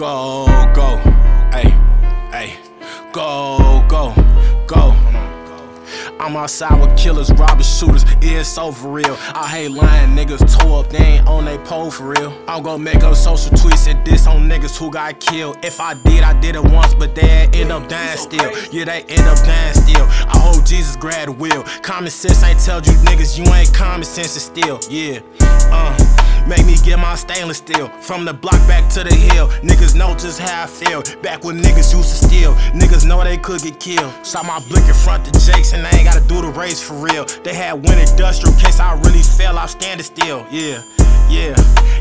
Go, go, hey, hey, go, go, go. I'm outside with killers, robbers, shooters, it's so for real. I hate lying niggas, toe up, they ain't on they pole for real. I'm gonna make up social tweets and diss on niggas who got killed. If I did, I did it once, but they end up dying still. Yeah, they end up dying still. I hope Jesus grab the wheel. Common sense ain't tell you niggas you ain't common sense still. Yeah, uh. Make me get my stainless steel from the block back to the hill. Niggas know just how I feel. Back when niggas used to steal, niggas know they could get killed. Shot my blick in front of Jakes and I ain't gotta do the race for real. They had win industrial case I really fell off standing still. Yeah, yeah,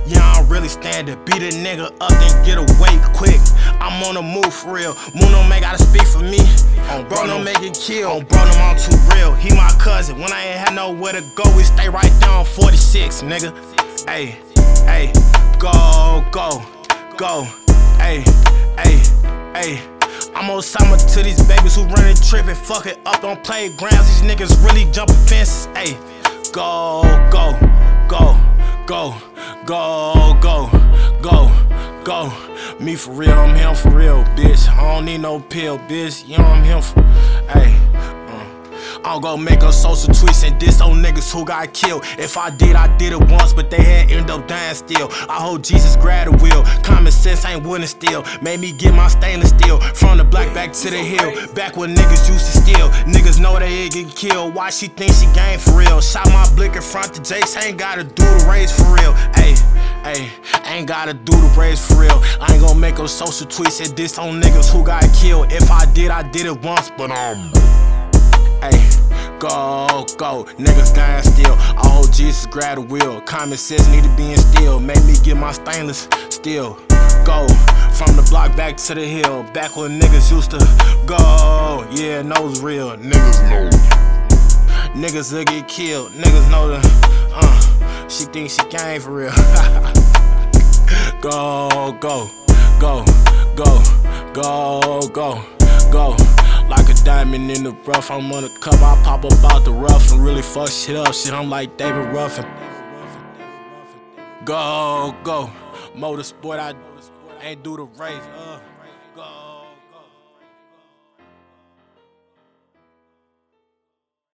yeah, I'm really standing. Beat a nigga up and get away quick. I'm on the move for real. Muno may gotta speak for me. On bro, no make it kill. On bro, no, I'm too real. He my cousin. When I ain't had nowhere to go, we stay right down 46, nigga. Hey, hey, go, go, go, hey, hey, hey. I'm summer to these babies who running fuck it up on playgrounds. These niggas really jumping fences. Hey, go, go, go, go, go, go, go, go. Me for real, I'm him for real, bitch. I don't need no pill, bitch. You know I'm him for. Hey. Uh. I'm gonna make a social tweets and diss on niggas who got killed. If I did, I did it once, but they up dying still. I hope Jesus grab the wheel. Common sense ain't wooden steel. Made me get my stainless steel. From the black back to the hill. Back when niggas used to steal. Niggas know they ain't get killed. Why she think she game for real? Shot my blick in front of Jakes. Ain't gotta do the race for real. Ayy, ayy, ain't gotta do the race for real. I ain't gonna make a social tweets and diss on niggas who got killed. If I did, I did it once, but um. Hey, go, go, niggas dying still. Hope Jesus grab the wheel. Common sense need to be instilled. Make me get my stainless steel. Go from the block back to the hill. Back when niggas used to go. Yeah, knows real. Niggas know. Niggas will get killed. Niggas know the. Uh, she thinks she came for real. go, go, go, go, go, go, go. Like a diamond in the rough, I'm on the cover. I pop up out the rough and really fuck shit up. Shit, I'm like David Ruffin. Go, go. Motorsport, I ain't do the race.